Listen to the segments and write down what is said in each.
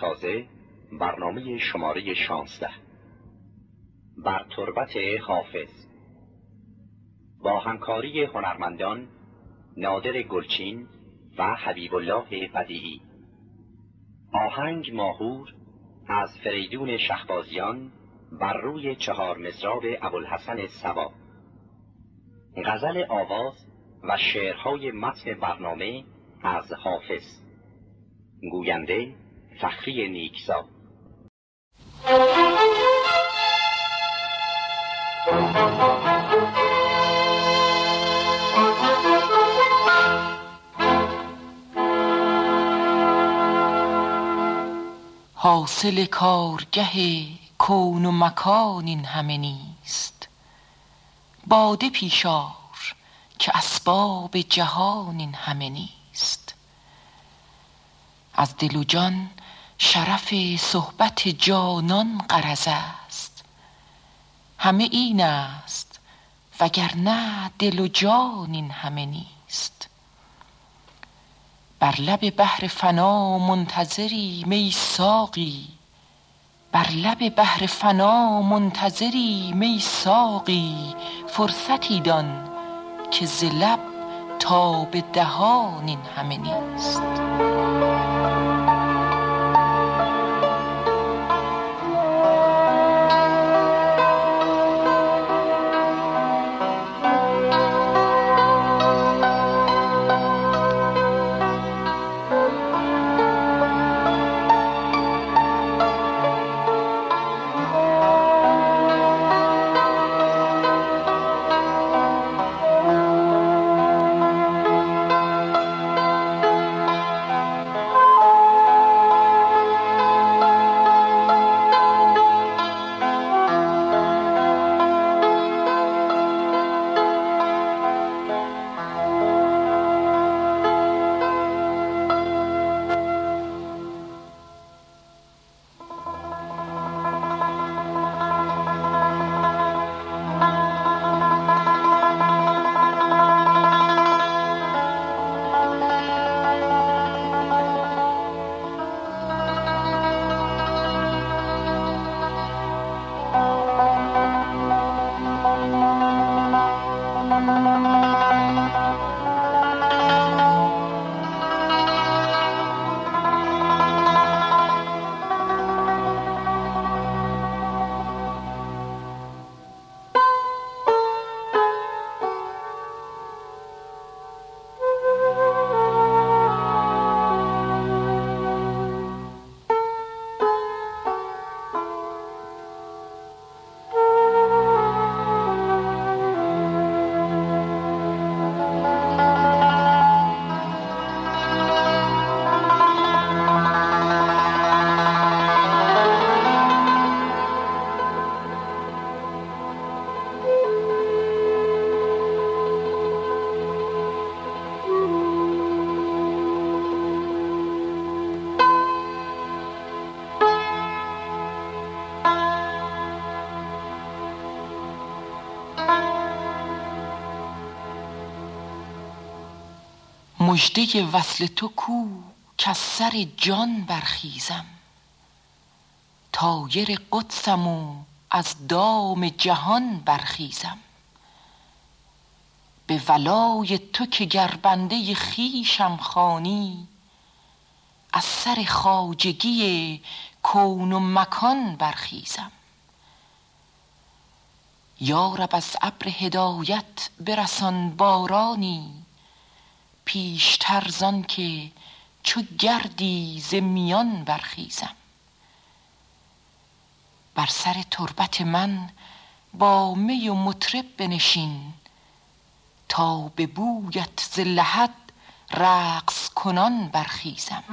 تازه برنامه شماره شانزده. بر تربت حافظ. با همکاری هنرمندان نادر گلچین و حبیب الله بدیعی آهنگ ماهور از فریدون شخبازیان بر روی چهار مزراب ابوالحسن سبا غزل آواز و شعرهای متن برنامه از حافظ. گوینده فخری نیکزا حاصل کارگه کون و مکان این همه نیست. باده پیشار که اسباب جهان این همه نیست. از دل و جان شرف صحبت جانان غرض است. همه این است وگرنه دل و جان این همه نیست. بر لب بحر فنا منتظری می ساقی بر لب بحر فنا منتظری می ساقی. فرصتی دان که ز لب تا به دهان این همه نیست. مژده وصل تو کو کز سر جان برخیزم. طایر قدسم و از دام جهان برخیزم. به ولای تو که گر بنده خویشم خوانی از سر خواجگی کون و مکان برخیزم. یا رب از ابر هدایت برسان بارانی پیشتر زانکه چو گردی ز میان برخیزم. بر سر تربت من با می و مطرب بنشین تا به بویت ز لحد رقص کنان برخیزم.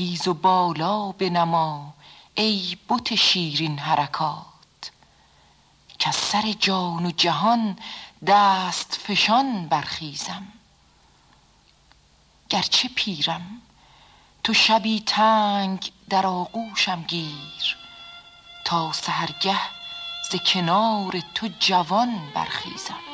برخیز و بالا بنما ای بت شیرین حرکات. که سر جان و جهان دست فشان برخیزم. گرچه پیرم تو شبی تنگ در آغوشم گیر تا سهرگه ز کنار تو جوان برخیزم.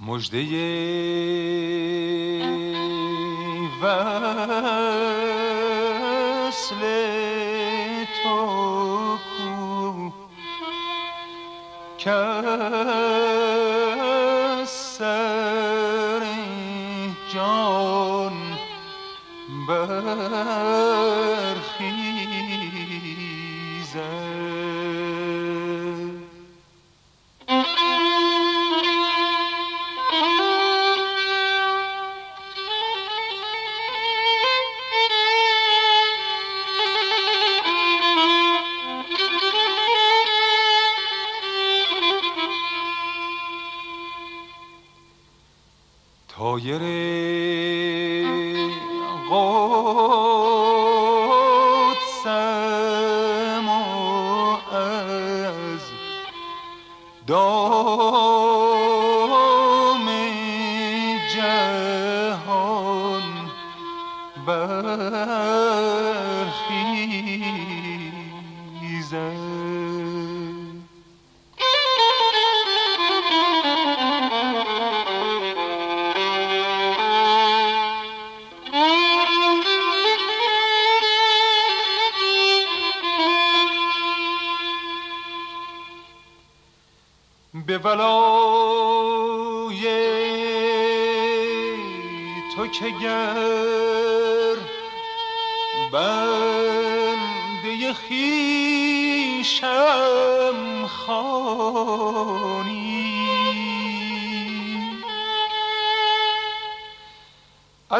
مجده وصل تو که دام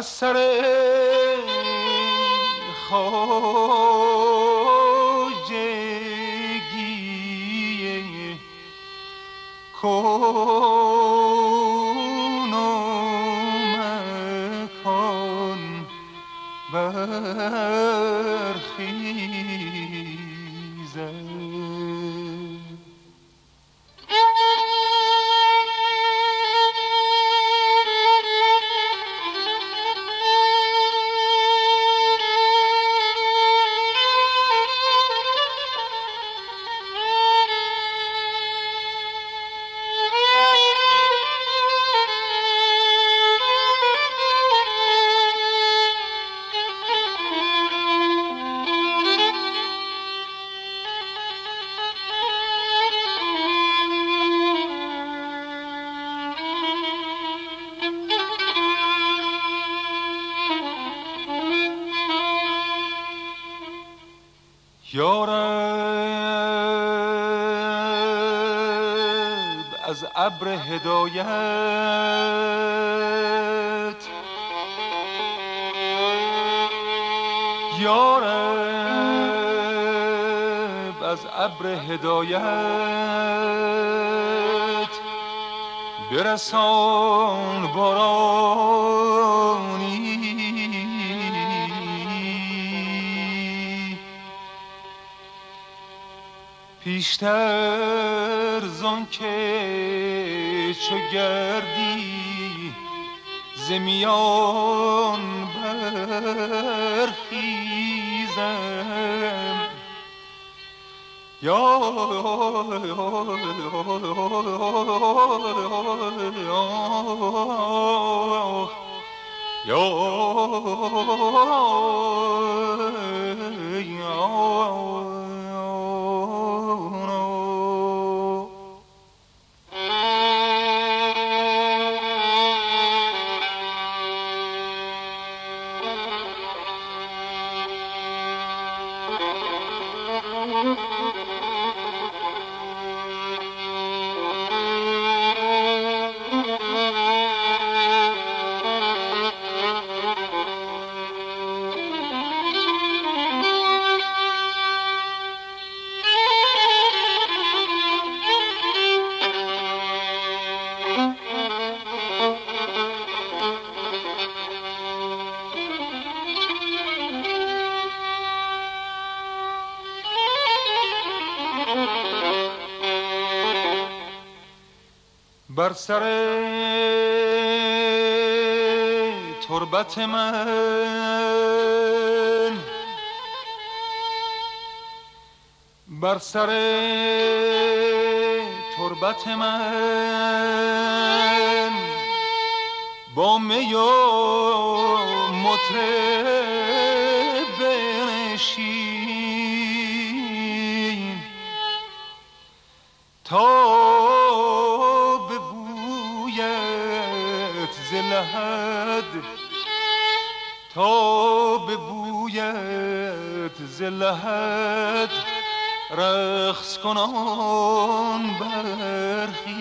از سر خواجگی کون یارب از ابر هدایت. یارب از ابر هدایت. برسان بارانی پیشتر زان که چو گردی زمیان برخیزم یا بر سر تربت من. بر سر تربت من. با می و مطرب بنشین. تا لحد تا به بویت لحد رقص کنان برخیزم.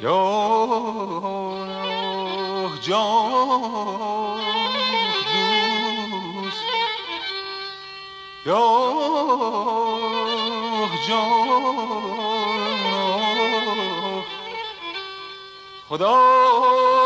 یا جان دوست. یا جان. خدا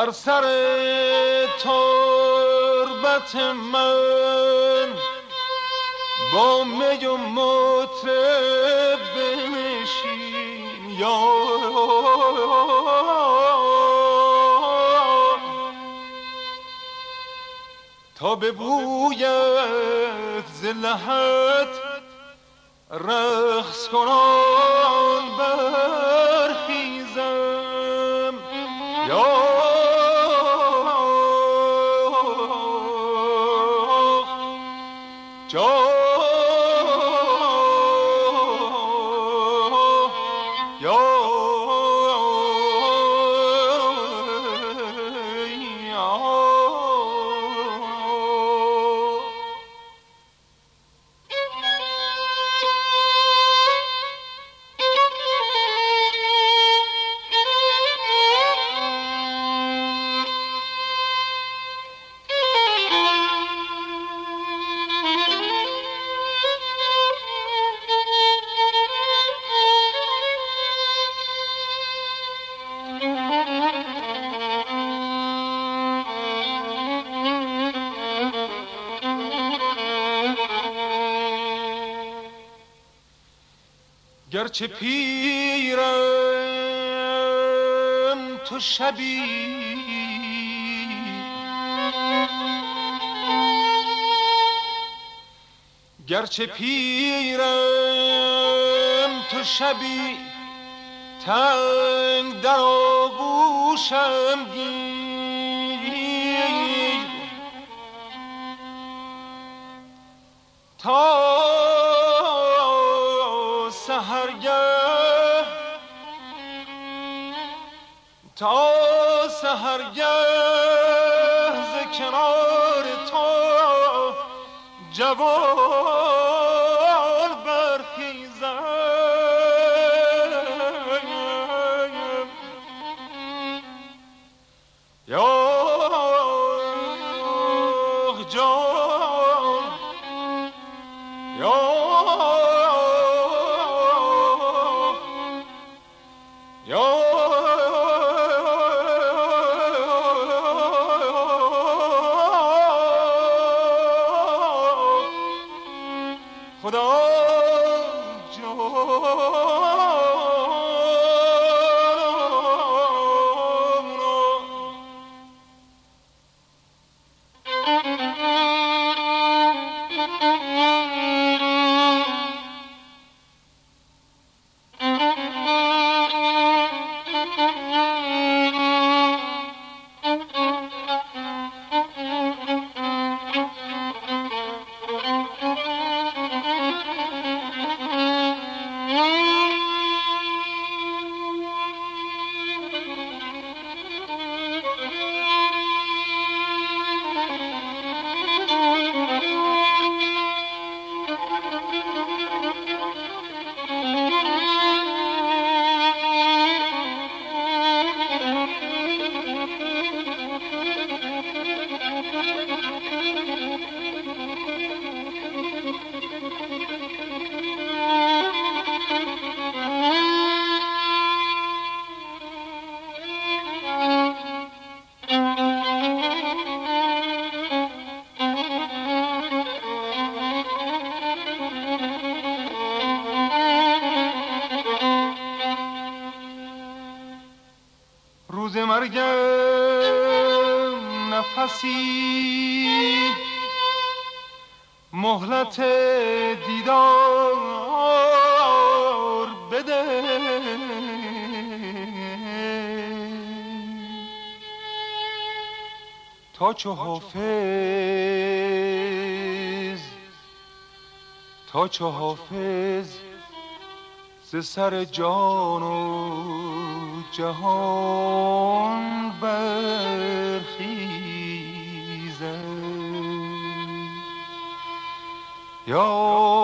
بر سر تربت من با می و مطرب بنشین تا به بویت زلحت رخص کنان گرچه پیرم تو شبی گرچه پیرم تو شبی تنگ در آغوشم گیر تا سهرگه ز کنار تو جوان برخیزم. یا جان. یا نفسی مهلت دیدار بده. تا چو حافظ تا چو حافظ ز سر جان و جهان برخیزه یا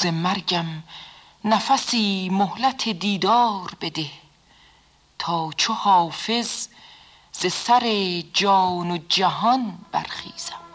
روز مرگم نفسی مهلت دیدار بده تا چو حافظ ز سر جان و جهان برخیزم.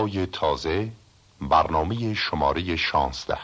گلهای تازه برنامه شماره شانزده.